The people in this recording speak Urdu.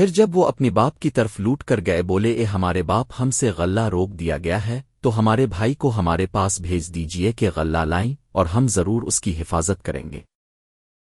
پھر جب وہ اپنی باپ کی طرف لوٹ کر گئے، بولے، اے ہمارے باپ، ہم سے غلہ روک دیا گیا ہے، تو ہمارے بھائی کو ہمارے پاس بھیج دیجیے کہ غلہ لائیں اور ہم ضرور اس کی حفاظت کریں گے۔